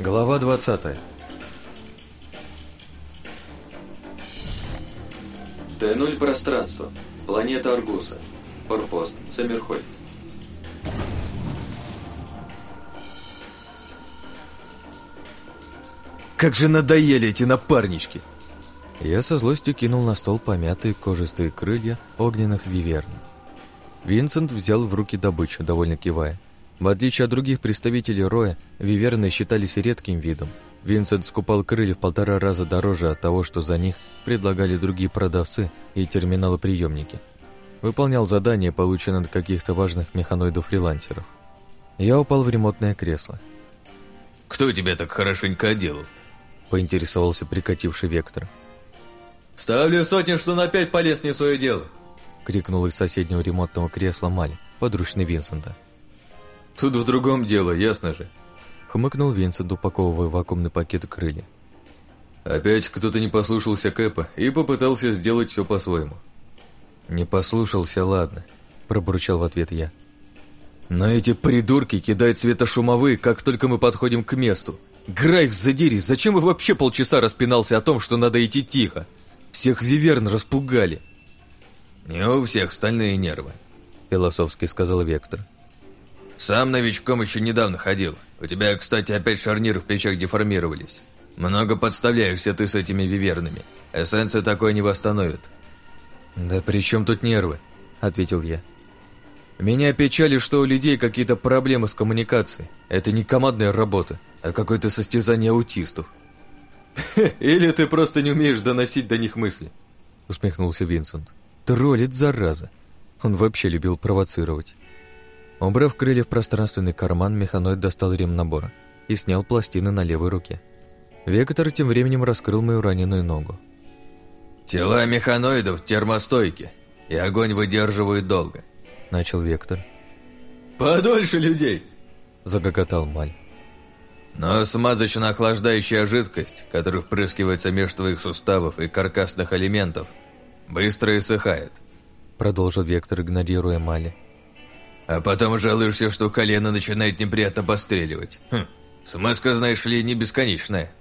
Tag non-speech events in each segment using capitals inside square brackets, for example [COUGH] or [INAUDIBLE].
Глава 20 Т-0 пространство. Планета Аргуса. Форпост. Саммерхольд. Как же надоели эти напарнички! Я со злостью кинул на стол помятые кожистые крылья огненных виверн. Винсент взял в руки добычу, довольно кивая. В отличие от других представителей роя, виверны считались редким видом. Винсент скупал крылья в полтора раза дороже от того, что за них предлагали другие продавцы и терминалы-приемники. Выполнял задания, полученные от каких-то важных механоидов-фрилансеров. Я упал в ремонтное кресло. «Кто тебя так хорошенько одел?» — поинтересовался прикативший Вектор. «Ставлю сотню, что на пять полез не свое дело!» — крикнул из соседнего ремонтного кресла Мали, подручный Винсента. «Тут в другом дело, ясно же!» — хмыкнул Винсент, упаковывая вакуумный пакет крылья. «Опять кто-то не послушался Кэпа и попытался сделать все по-своему». «Не послушался, ладно», — пробурчал в ответ я. «Но эти придурки кидают светошумовые, как только мы подходим к месту. Грайв, задери, зачем вы вообще полчаса распинался о том, что надо идти тихо? Всех виверн распугали». «Не у всех стальные нервы», — философски сказал Вектор. «Сам новичком еще недавно ходил. У тебя, кстати, опять шарниры в плечах деформировались. Много подставляешься ты с этими вивернами. Эссенция такое не восстановит». «Да при чем тут нервы?» — ответил я. «Меня печали, что у людей какие-то проблемы с коммуникацией. Это не командная работа, а какое-то состязание аутистов». [LAUGHS] «Или ты просто не умеешь доносить до них мысли», — усмехнулся Винсент. Троллит, зараза. Он вообще любил провоцировать. Убрав крылья в пространственный карман, механоид достал ремнабор и снял пластины на левой руке. Вектор тем временем раскрыл мою раненую ногу. «Тела механоидов термостойки, и огонь выдерживают долго», — начал Вектор. «Подольше людей!» — загоготал Маль. «Но смазочно-охлаждающая жидкость, которая впрыскивается между твоих суставов и каркасных элементов — Быстро иссыхает», — продолжил Вектор, игнорируя Мали. «А потом жалуешься, что колено начинает неприятно постреливать. Хм, смазка, знаешь ли, не бесконечная».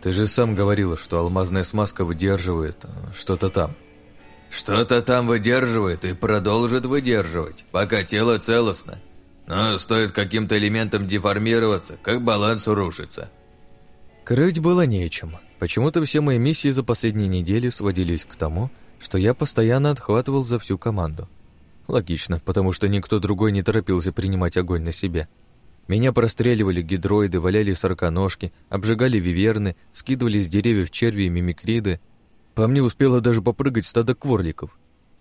«Ты же сам говорила, что алмазная смазка выдерживает э, что-то там». «Что-то там выдерживает и продолжит выдерживать, пока тело целостно. Но стоит каким-то элементам деформироваться, как баланс урушится». Крыть было нечем. Почему-то все мои миссии за последние недели сводились к тому, что я постоянно отхватывал за всю команду. Логично, потому что никто другой не торопился принимать огонь на себя. Меня простреливали гидроиды, валяли сороконожки, обжигали виверны, скидывали с деревьев черви и мимикриды. По мне успело даже попрыгать стадо кворликов.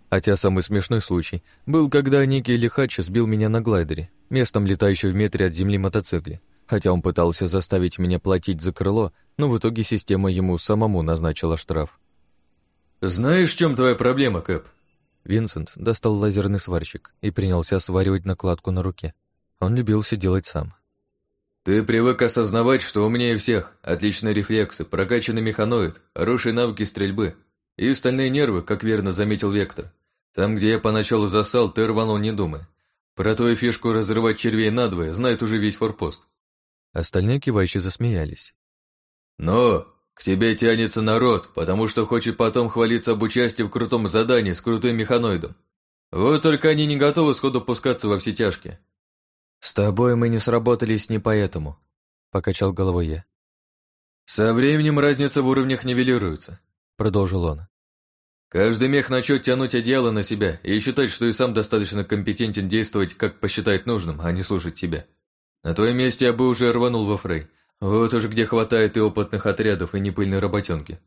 Хотя самый смешной случай был, когда некий лихач сбил меня на глайдере, местом летающем в метре от земли мотоцикле. Хотя он пытался заставить меня платить за крыло, но в итоге система ему самому назначила штраф. «Знаешь, в чем твоя проблема, Кэп?» Винсент достал лазерный сварщик и принялся сваривать накладку на руке. Он любил все делать сам. «Ты привык осознавать, что умнее всех, отличные рефлексы, прокачанный механоид, хорошие навыки стрельбы и остальные нервы, как верно заметил Вектор. Там, где я поначалу засал, ты рванул не думая. Про твою фишку разрывать червей надвое знает уже весь форпост». Остальные кивающие засмеялись. «Но к тебе тянется народ, потому что хочет потом хвалиться об участии в крутом задании с крутым механоидом. Вот только они не готовы сходу пускаться во все тяжкие. С тобой мы не сработались не поэтому, покачал головой я. Со временем разница в уровнях нивелируется, продолжил он. Каждый мех начнет тянуть одеяло на себя и считать, что и сам достаточно компетентен действовать, как посчитает нужным, а не слушать тебя. На твоем месте я бы уже рванул во фрей, вот уж где хватает и опытных отрядов, и непыльной работенки.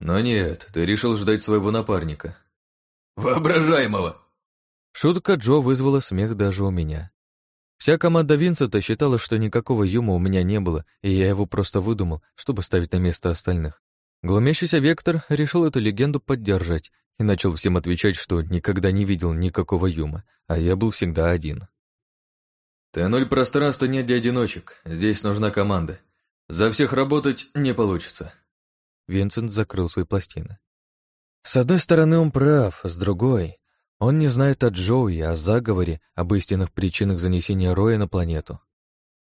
Но нет, ты решил ждать своего напарника. Воображаемого! Шутка Джо вызвала смех даже у меня. Вся команда Винсента считала, что никакого юма у меня не было, и я его просто выдумал, чтобы ставить на место остальных. Глумящийся Вектор решил эту легенду поддержать и начал всем отвечать, что никогда не видел никакого юма, а я был всегда один. Т-0 пространства нет для одиночек, здесь нужна команда. За всех работать не получится. Винсент закрыл свои пластины. С одной стороны, он прав, с другой, он не знает о Джоуи, о заговоре, об истинных причинах занесения Роя на планету.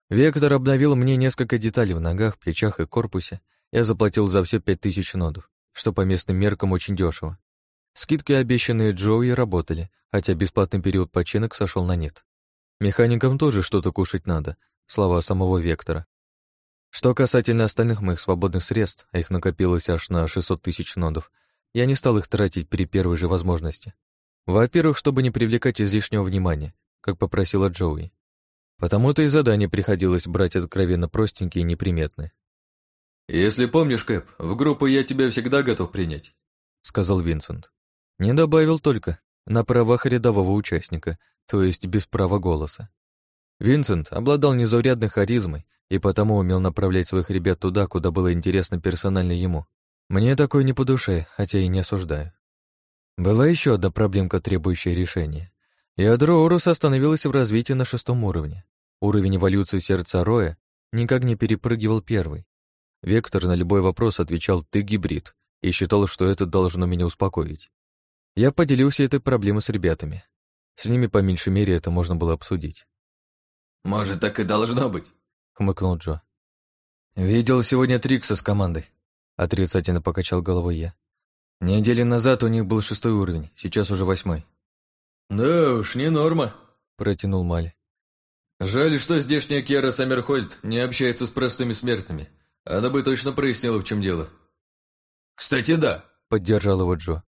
Вектор обновил мне несколько деталей в ногах, плечах и корпусе. Я заплатил за все пять тысяч нодов, что по местным меркам очень дешево. Скидки, обещанные Джоуи, работали, хотя бесплатный период починок сошел на нет. Механикам тоже что-то кушать надо, слова самого Вектора. Что касательно остальных моих свободных средств, а их накопилось аж на 600 тысяч нодов, я не стал их тратить при первой же возможности. Во-первых, чтобы не привлекать излишнего внимания, как попросила Джоуи. Потому-то и задания приходилось брать откровенно простенькие и неприметные. «Если помнишь, Кэп, в группу я тебя всегда готов принять», — сказал Винсент. Не добавил только на правах рядового участника, то есть без права голоса. Винсент обладал незаурядной харизмой и потому умел направлять своих ребят туда, куда было интересно персонально ему. Мне такое не по душе, хотя и не осуждаю. Была еще одна проблемка, требующая решения. Ядро Орус остановилось в развитии на шестом уровне. Уровень эволюции сердца Роя никак не перепрыгивал первый. Вектор на любой вопрос отвечал «ты гибрид» и считал, что это должно меня успокоить. Я поделился этой проблемой с ребятами. С ними, по меньшей мере, это можно было обсудить. «Может, так и должно быть», — хмыкнул Джо. «Видел сегодня Трикса с командой», — отрицательно покачал головой я. Неделю назад у них был шестой уровень, сейчас уже восьмой. «Да уж, не норма», — протянул Мали. «Жаль, что здешняя Кера Саммерхольд не общается с простыми смертными. Она бы точно прояснила, в чем дело». «Кстати, да», — поддержал его Джо.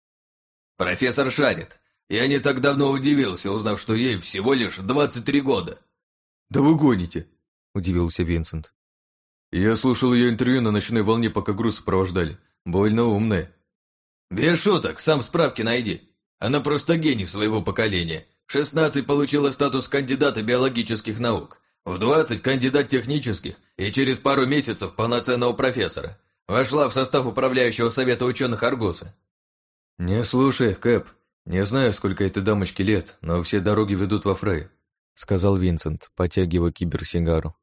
«Профессор шарит. Я не так давно удивился, узнав, что ей всего лишь 23 года». «Да вы гоните», — удивился Винсент. «Я слушал ее интервью на ночной волне, пока груз сопровождали. Больно умная». «Без шуток, сам справки найди. Она просто гений своего поколения. В 16 получила статус кандидата биологических наук, в 20 – кандидат технических и через пару месяцев полноценного профессора. Вошла в состав управляющего совета ученых Аргуса». «Не слушай, Кэп. Не знаю, сколько этой дамочке лет, но все дороги ведут во Фрей», – сказал Винсент, потягивая киберсигару.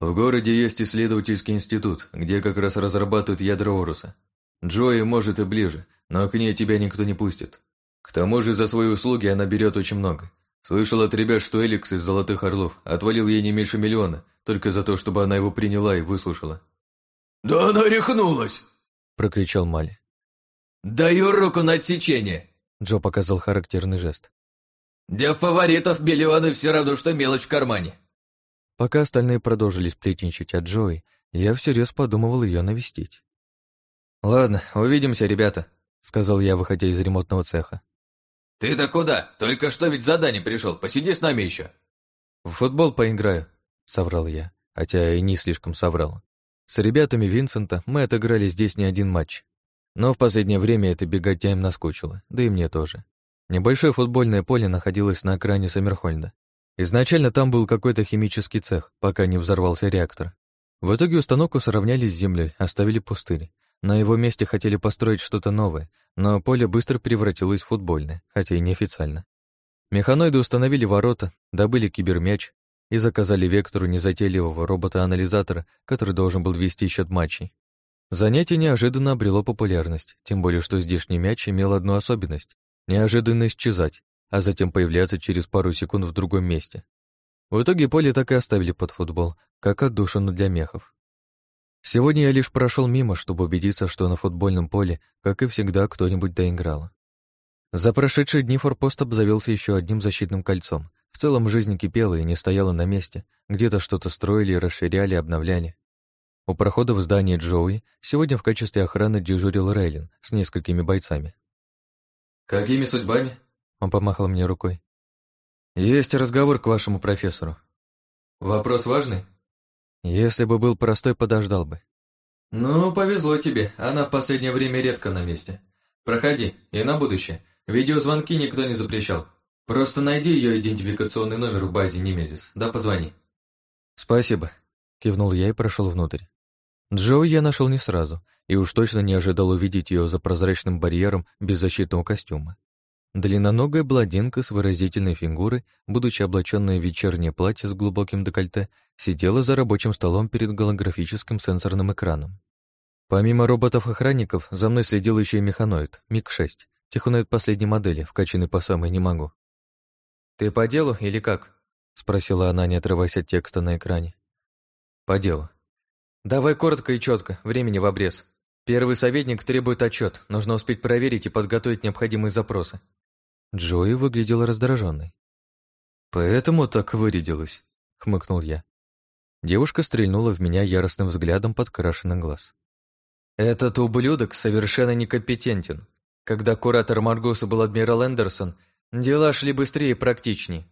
«В городе есть исследовательский институт, где как раз разрабатывают ядро Оруса. Джои может и ближе, но к ней тебя никто не пустит. К тому же за свои услуги она берет очень много. Слышал от ребят, что Эликс из Золотых Орлов отвалил ей не меньше миллиона, только за то, чтобы она его приняла и выслушала. «Да она рехнулась!» – прокричал Мали. «Даю руку на отсечение!» – Джо показал характерный жест. «Для фаворитов миллионы все равно, что мелочь в кармане!» Пока остальные продолжили сплетничать о Джои, я всерьез подумывал ее навестить. «Ладно, увидимся, ребята», — сказал я, выходя из ремонтного цеха. «Ты-то куда? Только что ведь задание пришел. Посиди с нами еще». «В футбол поиграю», — соврал я, хотя и не слишком соврал. С ребятами Винсента мы отыграли здесь не один матч. Но в последнее время это беготня им наскучило, да и мне тоже. Небольшое футбольное поле находилось на окраине Саммерхольда. Изначально там был какой-то химический цех, пока не взорвался реактор. В итоге установку сравняли с землей, оставили пустырь. На его месте хотели построить что-то новое, но поле быстро превратилось в футбольное, хотя и неофициально. Механоиды установили ворота, добыли кибермяч и заказали Вектору незатейливого робота-анализатора, который должен был вести счет матчей. Занятие неожиданно обрело популярность, тем более что здешний мяч имел одну особенность — неожиданно исчезать, а затем появляться через пару секунд в другом месте. В итоге поле так и оставили под футбол, как отдушину для мехов. Сегодня я лишь прошел мимо, чтобы убедиться, что на футбольном поле, как и всегда, кто-нибудь доиграл. За прошедшие дни форпост обзавелся еще одним защитным кольцом. В целом жизнь кипела и не стояла на месте, где-то что-то строили, расширяли, обновляли. У прохода в здание Джоуи сегодня в качестве охраны дежурил Рейлин с несколькими бойцами. «Какими судьбами?» Он помахал мне рукой. «Есть разговор к вашему профессору». «Вопрос важный?» Если бы был простой, подождал бы. Ну, повезло тебе, она в последнее время редко на месте. Проходи, и на будущее. Видеозвонки никто не запрещал. Просто найди ее идентификационный номер в базе Немезис, да позвони. Спасибо, кивнул я и прошел внутрь. Джоуи я нашел не сразу, и уж точно не ожидал увидеть ее за прозрачным барьером без защитного костюма. Длинноногая блондинка с выразительной фигурой, будучи облаченная в вечернее платье с глубоким декольте, сидела за рабочим столом перед голографическим сенсорным экраном. Помимо роботов-охранников, за мной следил еще и механоид, МиГ-6, техноид последней модели, вкачанный по самой не могу. «Ты по делу или как?» — спросила она, не отрываясь от текста на экране. По делу. Давай коротко и четко, времени в обрез. Первый советник требует отчет, нужно успеть проверить и подготовить необходимые запросы. Джои выглядела раздраженной. «Поэтому так вырядилась», — хмыкнул я. Девушка стрельнула в меня яростным взглядом подкрашенный глаз. «Этот ублюдок совершенно некомпетентен. Когда куратор Маргоса был адмирал Эндерсон, дела шли быстрее и практичнее.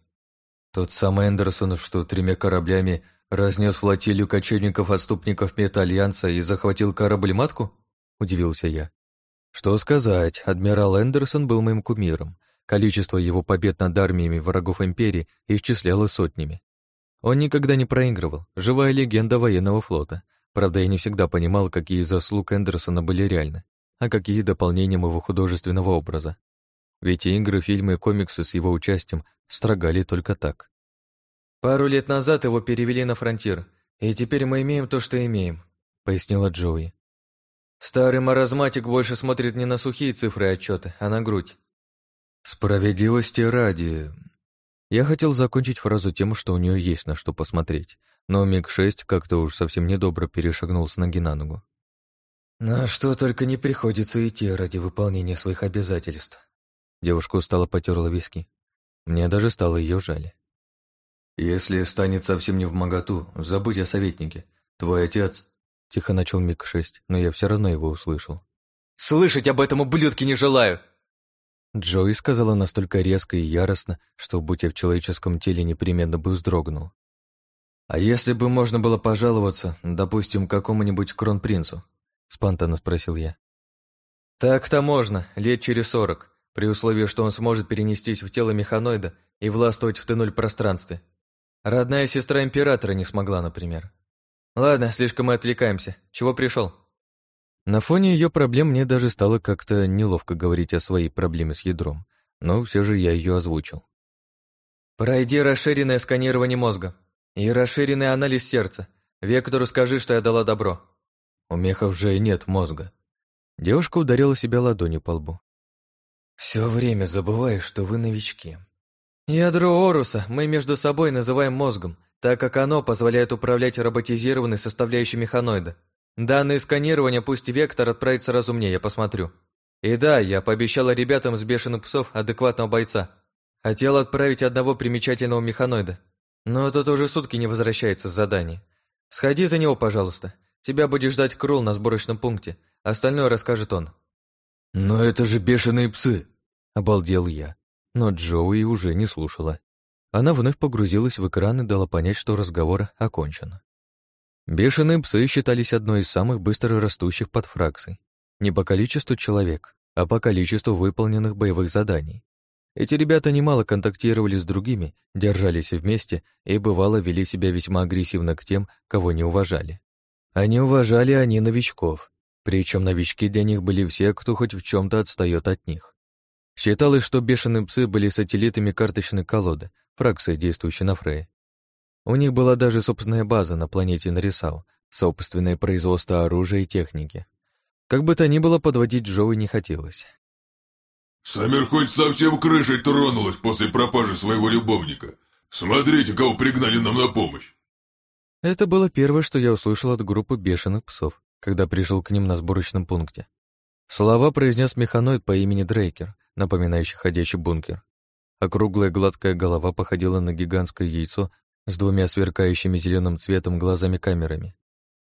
Тот самый Эндерсон, что тремя кораблями разнес флотилию кочевников-отступников Мета-Альянса и захватил корабль-матку?» – удивился я. Что сказать, адмирал Эндерсон был моим кумиром. Количество его побед над армиями врагов Империи исчислялось сотнями. Он никогда не проигрывал, живая легенда военного флота. Правда, я не всегда понимал, какие заслуг Эндерсона были реальны, а какие дополнения его художественного образа. Ведь игры, фильмы и комиксы с его участием строгали только так. «Пару лет назад его перевели на фронтир, и теперь мы имеем то, что имеем», — пояснила Джоуи. «Старый маразматик больше смотрит не на сухие цифры и отчеты, а на грудь». «Справедливости ради...» Я хотел закончить фразу тем, что у нее есть на что посмотреть, но МиГ-6 как-то уж совсем недобро перешагнул с ноги на ногу. «На что только не приходится идти ради выполнения своих обязательств». Девушка устало потерла виски. Мне даже стало ее жаль. «Если станет совсем не в моготу, забудь о советнике. Твой отец...» Тихо начал Мик-6, но я все равно его услышал. «Слышать об этом ублюдке не желаю!» Джои сказала настолько резко и яростно, что, будь я в человеческом теле, непременно бы вздрогнул. «А если бы можно было пожаловаться, допустим, какому-нибудь кронпринцу?» — спонтанно спросил я. «Так-то можно, лет через сорок, при условии, что он сможет перенестись в тело механоида и властвовать в Т-0 пространстве. Родная сестра императора не смогла, например. Ладно, слишком мы отвлекаемся. Чего пришел? На фоне ее проблем мне даже стало как-то неловко говорить о своей проблеме с ядром, но все же я ее озвучил. Пройди расширенное сканирование мозга и расширенный анализ сердца. Вектору скажи, что я дала добро. У мехов же нет мозга. Девушка ударила себя ладонью по лбу. Все время забываю, что вы новички. Ядро Оруса мы между собой называем мозгом, так как оно позволяет управлять роботизированной составляющей механоида. Данные сканирования пусть Вектор отправит сразу мне, я посмотрю. И да, я пообещала ребятам с бешеных псов адекватного бойца. Хотел отправить одного примечательного механоида. Но тот уже сутки не возвращается с задания. Сходи за него, пожалуйста. Тебя будет ждать Крул на сборочном пункте. Остальное расскажет он. «Но это же бешеные псы!» — обалдел я. Но Джоуи уже не слушала. Она вновь погрузилась в экран и дала понять, что разговор окончен. Бешеные псы считались одной из самых быстро растущих подфракций. Не по количеству человек, а по количеству выполненных боевых заданий. Эти ребята немало контактировали с другими, держались вместе и, бывало, вели себя весьма агрессивно к тем, кого не уважали. А не уважали они новичков, причем новички для них были все, кто хоть в чем то отстает от них. Считалось, что бешеные псы были сателлитами карточной колоды, фракции, действующей на Фрее. У них была даже собственная база на планете Нарисал, собственное производство оружия и техники. Как бы то ни было, подводить Джоуи не хотелось. «Саммер хоть совсем крышей тронулась после пропажи своего любовника. Смотрите, кого пригнали нам на помощь!» Это было первое, что я услышал от группы бешеных псов когда пришел к ним на сборочном пункте. Слова произнес механоид по имени Дрейкер, напоминающий ходячий бункер. Округлая гладкая голова походила на гигантское яйцо с двумя сверкающими зеленым цветом глазами-камерами.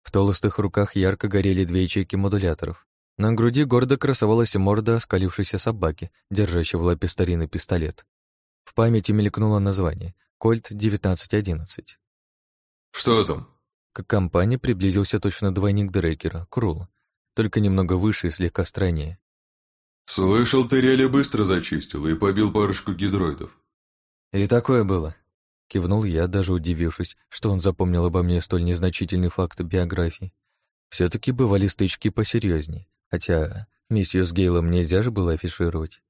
В толстых руках ярко горели две ячейки модуляторов. На груди гордо красовалась морда оскалившейся собаки, держащей в лапе старинный пистолет. В памяти мелькнуло название — Кольт 1911. «Что там?» К компании приблизился точно двойник Дрейкера, Крул, только немного выше и слегка стройнее. «Слышал, ты рели быстро зачистил и побил парочку гидроидов». «И такое было», — кивнул я, даже удивившись, что он запомнил обо мне столь незначительный факт биографии. все таки бывали стычки посерьезней, хотя миссию с Гейлом нельзя же было афишировать.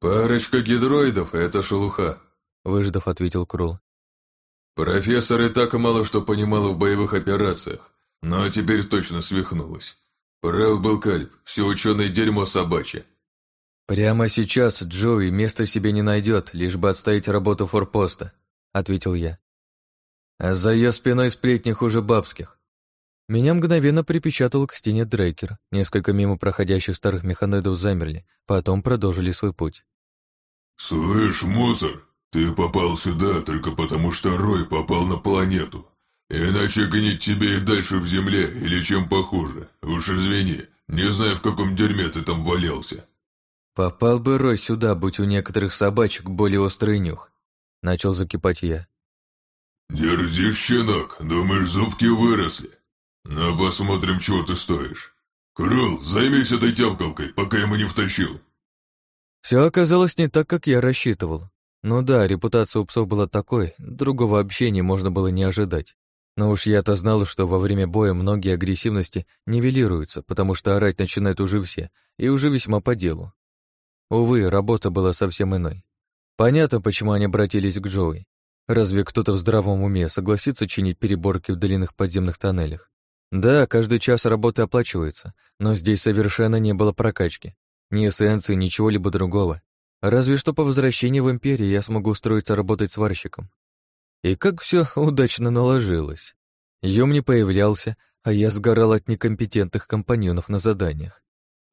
«Парочка гидроидов — это шелуха», — выждав, ответил Крул. Профессор и так мало что понимала в боевых операциях, но теперь точно свихнулась. Прав был Кальп, все ученое дерьмо собачье. «Прямо сейчас Джои места себе не найдет, лишь бы отставить работу форпоста», — ответил я. А за ее спиной сплетни хуже бабских. Меня мгновенно припечатал к стене Дрейкер. Несколько мимо проходящих старых механоидов замерли, потом продолжили свой путь. «Слышь, мусор, ты попал сюда только потому, что Рой попал на планету. Иначе гнить тебе и дальше в земле или чем похуже. Уж извини, не знаю, в каком дерьме ты там валялся». «Попал бы Рой сюда, будь у некоторых собачек более острый нюх», — начал закипать я. «Дерзишь, щенок, думаешь, зубки выросли? Ну, посмотрим, чего ты стоишь. Крыл, займись этой тявкалкой, пока ему не втащил». Все оказалось не так, как я рассчитывал. Ну да, репутация у псов была такой, другого общения можно было не ожидать. Но уж я-то знал, что во время боя многие агрессивности нивелируются, потому что орать начинают уже все, и уже весьма по делу. Увы, работа была совсем иной. Понятно, почему они обратились к Джоуи. Разве кто-то в здравом уме согласится чинить переборки в длинных подземных тоннелях? Да, каждый час работы оплачивается, но здесь совершенно не было прокачки. Ни эссенции, ничего либо другого. Разве что по возвращении в Империю я смогу устроиться работать сварщиком. И как все удачно наложилось. Юм не появлялся, а я сгорал от некомпетентных компаньонов на заданиях.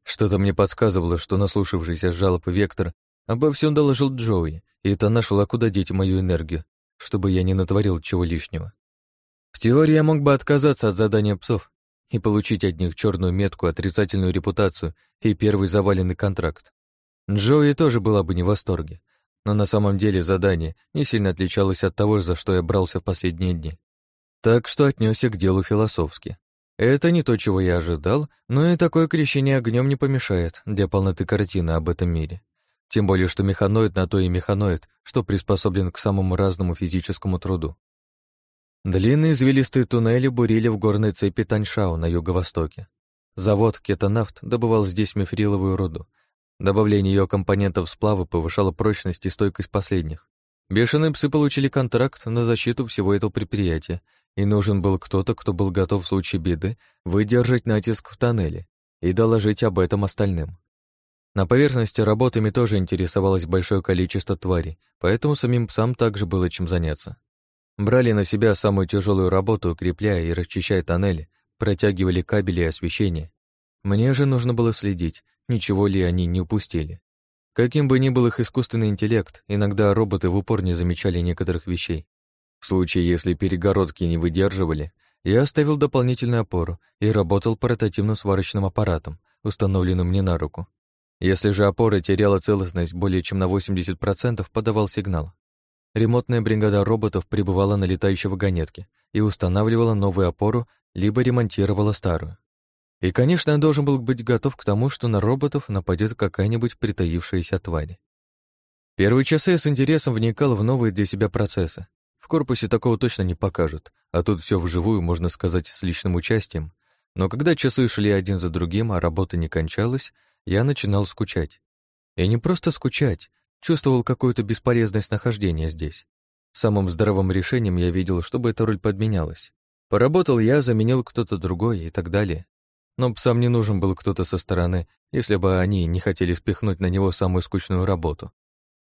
Что-то мне подсказывало, что наслушавшийся жалоб Вектор обо всем доложил Джоуи, и та нашла, куда деть мою энергию, чтобы я не натворил чего лишнего. В теории я мог бы отказаться от задания псов и получить от них черную метку, отрицательную репутацию и первый заваленный контракт. Джоуи тоже была бы не в восторге, но на самом деле задание не сильно отличалось от того, за что я брался в последние дни. Так что отнесся к делу философски. Это не то, чего я ожидал, но и такое крещение огнем не помешает для полноты картины об этом мире. Тем более, что механоид на то и механоид, что приспособлен к самому разному физическому труду. Длинные извилистые туннели бурили в горной цепи Таньшау на юго-востоке. Завод Кетонафт добывал здесь мифриловую руду. Добавление ее компонентов сплава повышало прочность и стойкость последних. Бешеные псы получили контракт на защиту всего этого предприятия и нужен был кто-то, кто был готов в случае беды выдержать натиск в тоннеле и доложить об этом остальным. На поверхности работами тоже интересовалось большое количество тварей, поэтому самим псам также было чем заняться. Брали на себя самую тяжелую работу, укрепляя и расчищая тоннели, протягивали кабели и освещение. Мне же нужно было следить, ничего ли они не упустили. Каким бы ни был их искусственный интеллект, иногда роботы в упор не замечали некоторых вещей, в случае, если перегородки не выдерживали, я оставил дополнительную опору и работал портативным сварочным аппаратом, установленным мне на руку. Если же опора теряла целостность более чем на 80%, подавал сигнал. Ремонтная бригада роботов прибывала на летающей вагонетке и устанавливала новую опору, либо ремонтировала старую. И, конечно, я должен был быть готов к тому, что на роботов нападет какая-нибудь притаившаяся тварь. Первые часы я с интересом вникал в новые для себя процессы, в корпусе такого точно не покажут, а тут все вживую, можно сказать, с личным участием. Но когда часы шли один за другим, а работа не кончалась, я начинал скучать. И не просто скучать, чувствовал какую-то бесполезность нахождения здесь. Самым здравым решением я видел, чтобы эта роль подменялась. Поработал я, заменил кто-то другой и так далее. Но псам не нужен был кто-то со стороны, если бы они не хотели спихнуть на него самую скучную работу.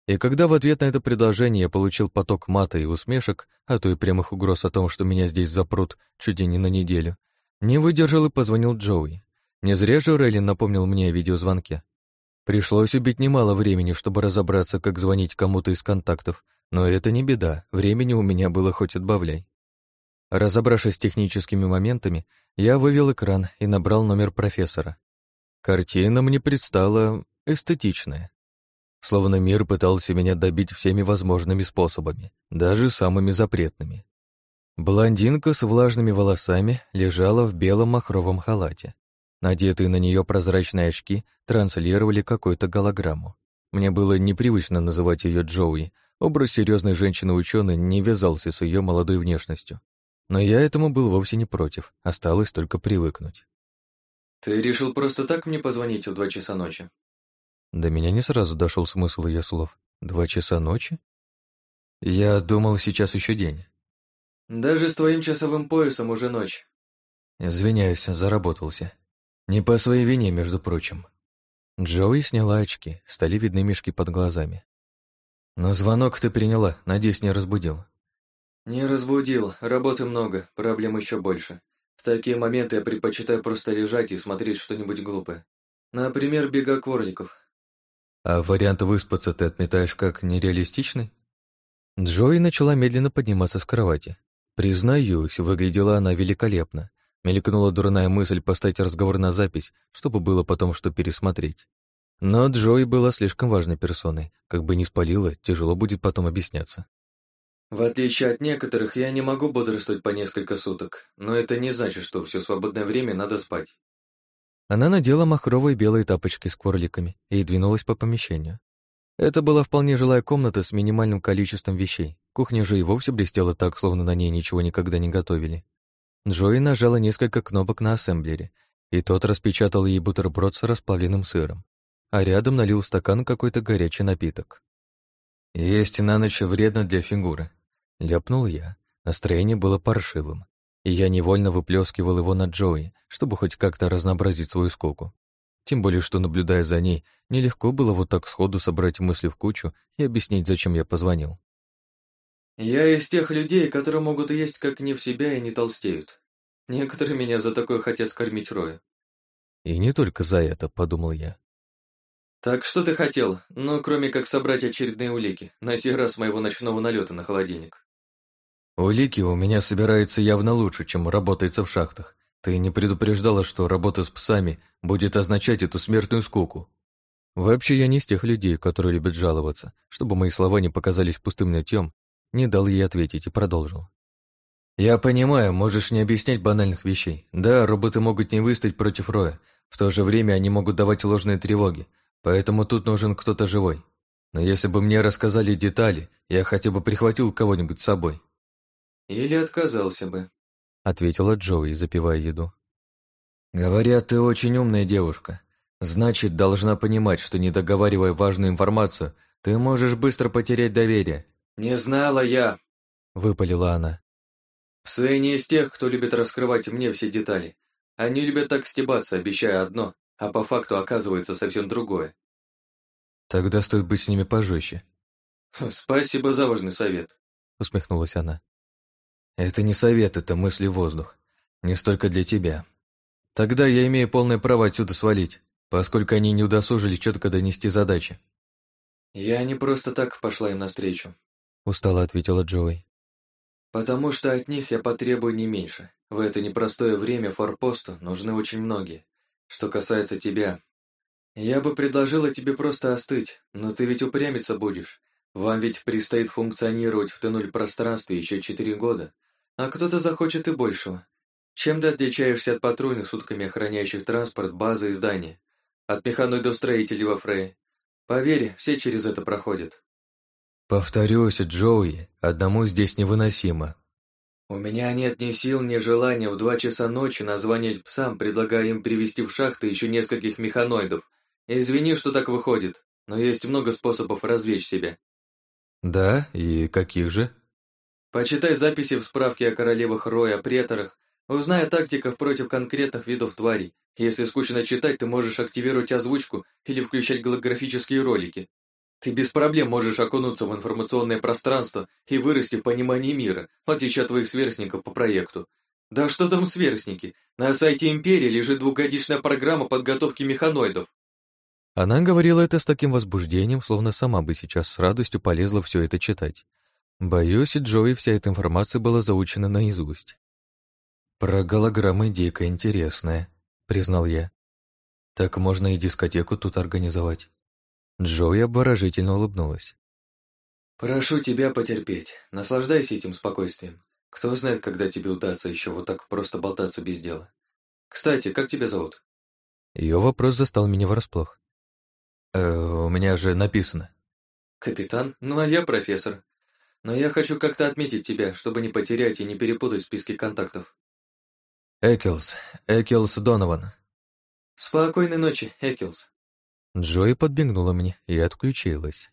И когда в ответ на это предложение я получил поток мата и усмешек, а то и прямых угроз о том, что меня здесь запрут чуть ли не на неделю, не выдержал и позвонил Джоуи. Не зря же Рейлин напомнил мне о видеозвонке. Пришлось убить немало времени, чтобы разобраться, как звонить кому-то из контактов, но это не беда, времени у меня было хоть отбавляй. Разобравшись с техническими моментами, я вывел экран и набрал номер профессора. Картина мне предстала эстетичная. Словно мир пытался меня добить всеми возможными способами, даже самыми запретными. Блондинка с влажными волосами лежала в белом махровом халате. Надетые на нее прозрачные очки транслировали какую-то голограмму. Мне было непривычно называть ее Джоуи. Образ серьезной женщины-ученой не вязался с ее молодой внешностью. Но я этому был вовсе не против, осталось только привыкнуть. «Ты решил просто так мне позвонить в два часа ночи?» До меня не сразу дошел смысл ее слов. Два часа ночи? Я думал, сейчас еще день. Даже с твоим часовым поясом уже ночь. Извиняюсь, заработался. Не по своей вине, между прочим. Джоуи сняла очки, стали видны мешки под глазами. Но звонок ты приняла, надеюсь, не разбудил. «Не разбудил. Работы много, проблем еще больше. В такие моменты я предпочитаю просто лежать и смотреть что-нибудь глупое. Например, бега кворликов». «А вариант выспаться ты отметаешь как нереалистичный?» Джои начала медленно подниматься с кровати. Признаюсь, выглядела она великолепно. Мелькнула дурная мысль поставить разговор на запись, чтобы было потом что пересмотреть. Но Джои была слишком важной персоной. Как бы не спалила, тяжело будет потом объясняться. В отличие от некоторых, я не могу бодрствовать по несколько суток, но это не значит, что все свободное время надо спать. Она надела махровые белые тапочки с кворликами и двинулась по помещению. Это была вполне жилая комната с минимальным количеством вещей. Кухня же и вовсе блестела так, словно на ней ничего никогда не готовили. Джои нажала несколько кнопок на ассемблере, и тот распечатал ей бутерброд с расплавленным сыром, а рядом налил в стакан какой-то горячий напиток. «Есть на ночь вредно для фигуры», — ляпнул я. Настроение было паршивым, и я невольно выплескивал его на Джои, чтобы хоть как-то разнообразить свою скуку. Тем более, что, наблюдая за ней, нелегко было вот так сходу собрать мысли в кучу и объяснить, зачем я позвонил. «Я из тех людей, которые могут есть как не в себя и не толстеют. Некоторые меня за такое хотят скормить Роя». «И не только за это», — подумал я. «Так что ты хотел? Ну, кроме как собрать очередные улики, на сей раз моего ночного налета на холодильник». «Улики у меня собираются явно лучше, чем работается в шахтах. Ты не предупреждала, что работа с псами будет означать эту смертную скуку?» Вообще, я не из тех людей, которые любят жаловаться. Чтобы мои слова не показались пустым нытьем, не дал ей ответить и продолжил. «Я понимаю, можешь не объяснять банальных вещей. Да, роботы могут не выстоять против Роя. В то же время они могут давать ложные тревоги, Поэтому тут нужен кто-то живой. Но если бы мне рассказали детали, я хотя бы прихватил кого-нибудь с собой. Или отказался бы, ответила Джоуи, запивая еду. Говорят, ты очень умная девушка. Значит, должна понимать, что не договаривая важную информацию, ты можешь быстро потерять доверие. Не знала я, выпалила она. Псы не из тех, кто любит раскрывать мне все детали. Они любят так стебаться, обещая одно, а по факту оказывается совсем другое. Тогда стоит быть с ними пожестче. Спасибо за важный совет, усмехнулась она. Это не совет, это мысли воздух. Не столько для тебя. Тогда я имею полное право отсюда свалить, поскольку они не удосужились четко донести задачи. Я не просто так пошла им навстречу, устало ответила Джои. Потому что от них я потребую не меньше. В это непростое время форпосту нужны очень многие. Что касается тебя, я бы предложила тебе просто остыть, но ты ведь упрямиться будешь. Вам ведь предстоит функционировать в Т-0 пространстве еще четыре года, а кто-то захочет и большего. Чем ты отличаешься от патрульных, сутками охраняющих транспорт, базы и здания? От механоидов-строителей во Фрее? Поверь, все через это проходят. Повторюсь, Джоуи, одному здесь невыносимо. У меня нет ни сил, ни желания в два часа ночи названивать псам, предлагая им привести в шахты еще нескольких механоидов. Извини, что так выходит, но есть много способов развлечь себя. Да, и каких же? Почитай записи в справке о королевах Роя, преторах, узнай о тактиках против конкретных видов тварей. Если скучно читать, ты можешь активировать озвучку или включать голографические ролики. Ты без проблем можешь окунуться в информационное пространство и вырасти в понимании мира, в отличие от твоих сверстников по проекту. Да что там сверстники? На сайте Империи лежит двухгодичная программа подготовки механоидов. Она говорила это с таким возбуждением, словно сама бы сейчас с радостью полезла все это читать. Боюсь, Джои вся эта информация была заучена наизусть. «Про голограммы дико интересная», — признал я. «Так можно и дискотеку тут организовать». Джои обворожительно улыбнулась. «Прошу тебя потерпеть. Наслаждайся этим спокойствием. Кто знает, когда тебе удастся еще вот так просто болтаться без дела. Кстати, как тебя зовут?» Ее вопрос застал меня врасплох. «Э, «У меня же написано». «Капитан? Ну, а я профессор. Но я хочу как-то отметить тебя, чтобы не потерять и не перепутать списки контактов». «Экелс. Экелс Донован». «Спокойной ночи, Экелс». Джои подбегнула мне и отключилась.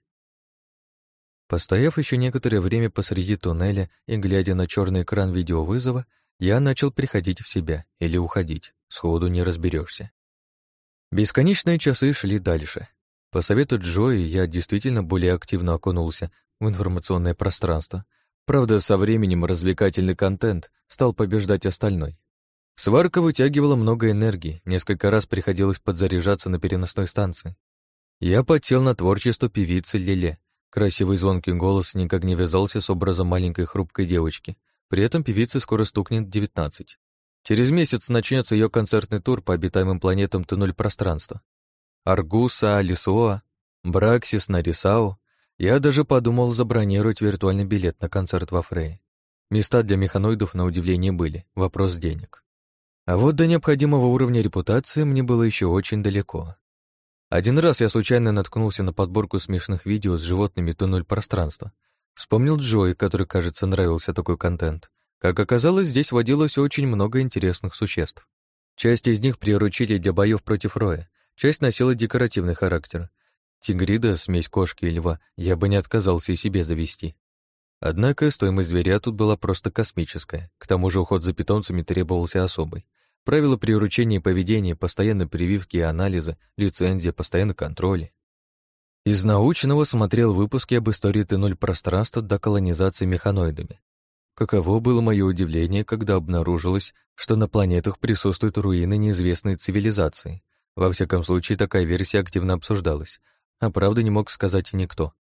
Постояв еще некоторое время посреди туннеля и глядя на черный экран видеовызова, я начал приходить в себя или уходить, сходу не разберешься. Бесконечные часы шли дальше. По совету Джои я действительно более активно окунулся в информационное пространство. Правда, со временем развлекательный контент стал побеждать остальной. Сварка вытягивала много энергии, несколько раз приходилось подзаряжаться на переносной станции. Я подсел на творчество певицы Леле. Красивый звонкий голос никак не вязался с образом маленькой хрупкой девочки. При этом певице скоро стукнет 19. Через месяц начнется ее концертный тур по обитаемым планетам Т-0 пространства. Аргуса, Алисуа, Браксис, Нарисау. Я даже подумал забронировать виртуальный билет на концерт во Фрей. Места для механоидов на удивление были, вопрос денег. А вот до необходимого уровня репутации мне было еще очень далеко. Один раз я случайно наткнулся на подборку смешных видео с животными туннель пространства. Вспомнил Джой, который, кажется, нравился такой контент. Как оказалось, здесь водилось очень много интересных существ. Часть из них приручили для боев против Роя, часть носила декоративный характер. Тигрида, смесь кошки и льва, я бы не отказался и себе завести. Однако стоимость зверя тут была просто космическая, к тому же уход за питомцами требовался особый. Правила приручения и поведения, постоянной прививки и анализа, лицензия, постоянный контроль. Из научного смотрел выпуски об истории Т-0 пространства до колонизации механоидами. Каково было мое удивление, когда обнаружилось, что на планетах присутствуют руины неизвестной цивилизации. Во всяком случае, такая версия активно обсуждалась, а правда не мог сказать никто.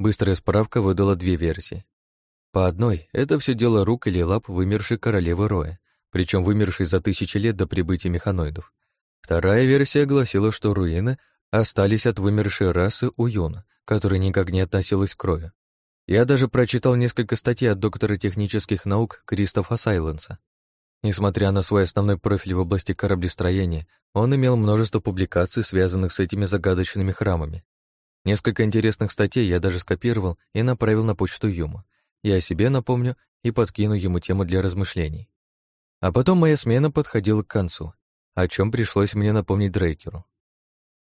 Быстрая справка выдала две версии. По одной, это все дело рук или лап вымершей королевы Роя, причем вымершей за тысячи лет до прибытия механоидов. Вторая версия гласила, что руины остались от вымершей расы Уюна, которая никак не относилась к Рою. Я даже прочитал несколько статей от доктора технических наук Кристофа Сайленса. Несмотря на свой основной профиль в области кораблестроения, он имел множество публикаций, связанных с этими загадочными храмами. Несколько интересных статей я даже скопировал и направил на почту Юма. Я о себе напомню и подкину ему тему для размышлений. А потом моя смена подходила к концу, о чем пришлось мне напомнить Дрейкеру.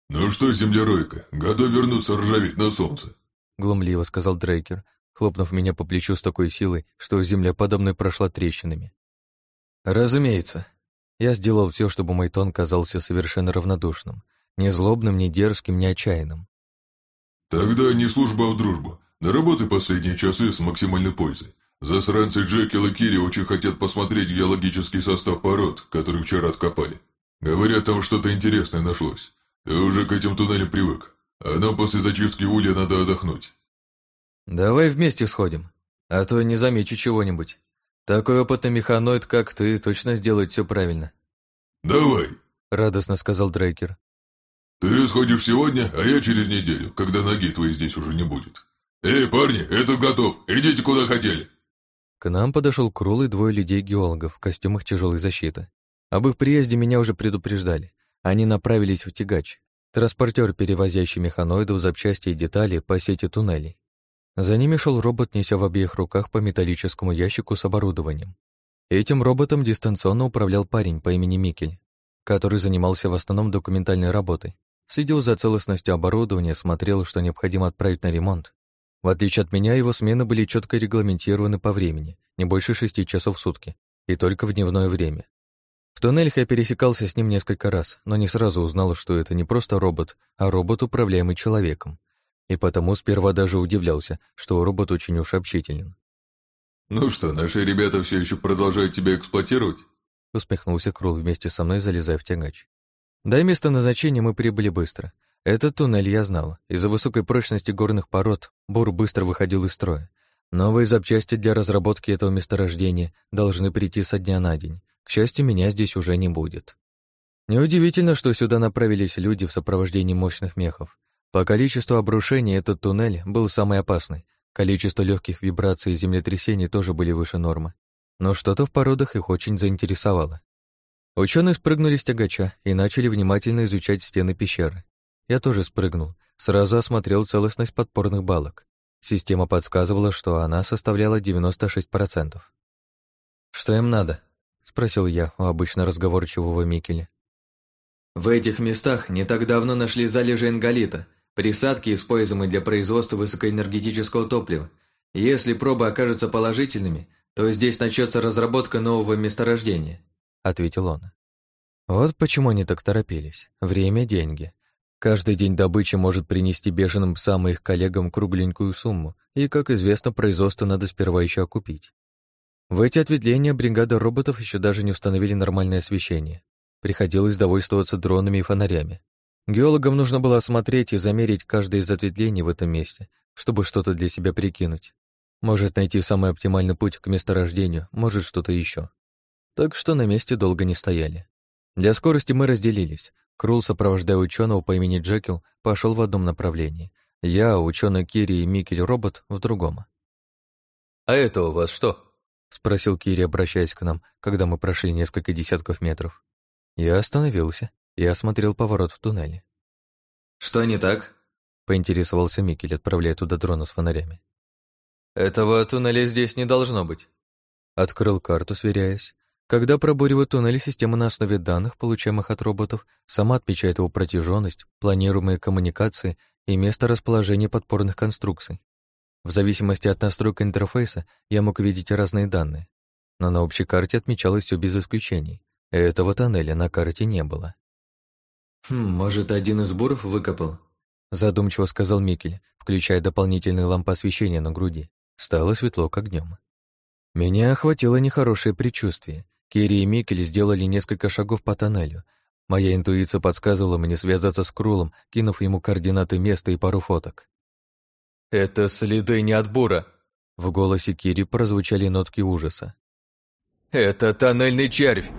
«Ну что, землеройка, готов вернуться ржаветь на солнце?» глумливо сказал Дрейкер, хлопнув меня по плечу с такой силой, что земля подо мной прошла трещинами. «Разумеется». Я сделал все, чтобы мой тон казался совершенно равнодушным, не злобным, не дерзким, не отчаянным. Тогда не служба, а дружба. Наработай последние часы с максимальной пользой. Засранцы Джекил и Кири очень хотят посмотреть геологический состав пород, который вчера откопали. Говорят, там что-то интересное нашлось. Ты уже к этим туннелям привык. А нам после зачистки улья надо отдохнуть. Давай вместе сходим, а то не замечу чего-нибудь. Такой опытный механоид, как ты, точно сделает все правильно. Давай, радостно сказал Дрейкер. «Ты сходишь сегодня, а я через неделю, когда ноги твоей здесь уже не будет. Эй, парни, это готов, идите куда хотели!» К нам подошел Крул и двое людей-геологов в костюмах тяжелой защиты. Об их приезде меня уже предупреждали. Они направились в тягач, транспортер, перевозящий механоидов, запчасти и детали по сети туннелей. За ними шел робот, неся в обеих руках по металлическому ящику с оборудованием. Этим роботом дистанционно управлял парень по имени Микель, который занимался в основном документальной работой. Следил за целостностью оборудования, смотрел, что необходимо отправить на ремонт. В отличие от меня, его смены были четко регламентированы по времени, не больше шести часов в сутки, и только в дневное время. В туннелях я пересекался с ним несколько раз, но не сразу узнал, что это не просто робот, а робот, управляемый человеком. И потому сперва даже удивлялся, что робот очень уж общителен. «Ну что, наши ребята все еще продолжают тебя эксплуатировать?» Усмехнулся Крул вместе со мной, залезая в тягач. До места назначения мы прибыли быстро. Этот туннель я знал. Из-за высокой прочности горных пород бур быстро выходил из строя. Новые запчасти для разработки этого месторождения должны прийти со дня на день. К счастью, меня здесь уже не будет. Неудивительно, что сюда направились люди в сопровождении мощных мехов. По количеству обрушений этот туннель был самый опасный. Количество легких вибраций и землетрясений тоже были выше нормы. Но что-то в породах их очень заинтересовало. Ученые спрыгнули с тягача и начали внимательно изучать стены пещеры. Я тоже спрыгнул, сразу осмотрел целостность подпорных балок. Система подсказывала, что она составляла 96%. «Что им надо?» — спросил я у обычно разговорчивого Микеля. «В этих местах не так давно нашли залежи энголита, присадки, используемые для производства высокоэнергетического топлива. Если пробы окажутся положительными, то здесь начнется разработка нового месторождения. — ответил он. Вот почему они так торопились. Время — деньги. Каждый день добычи может принести беженым псам и их коллегам кругленькую сумму, и, как известно, производство надо сперва еще окупить. В эти ответвления бригада роботов еще даже не установили нормальное освещение. Приходилось довольствоваться дронами и фонарями. Геологам нужно было осмотреть и замерить каждое из ответвлений в этом месте, чтобы что-то для себя прикинуть. Может найти самый оптимальный путь к месторождению, может что-то еще. Так что на месте долго не стояли. Для скорости мы разделились. Крул, сопровождая ученого по имени Джекил, пошел в одном направлении. Я, ученый Кири и Микель робот в другом. «А это у вас что?» — спросил Кири, обращаясь к нам, когда мы прошли несколько десятков метров. Я остановился и осмотрел поворот в туннеле. «Что не так?» — поинтересовался Микель, отправляя туда дрона с фонарями. «Этого туннеля здесь не должно быть». Открыл карту, сверяясь. Когда пробуривают туннели, система на основе данных, получаемых от роботов, сама отмечает его протяженность, планируемые коммуникации и место расположения подпорных конструкций. В зависимости от настройки интерфейса я мог видеть разные данные, но на общей карте отмечалось все без исключений. Этого тоннеля на карте не было. «Хм, может, один из буров выкопал?» Задумчиво сказал Микель, включая дополнительные лампы освещения на груди. Стало светло, как днем. Меня охватило нехорошее предчувствие. Кири и Микель сделали несколько шагов по тоннелю. Моя интуиция подсказывала мне связаться с Крулом, кинув ему координаты места и пару фоток. «Это следы не от бура!» В голосе Кири прозвучали нотки ужаса. «Это тоннельный червь!»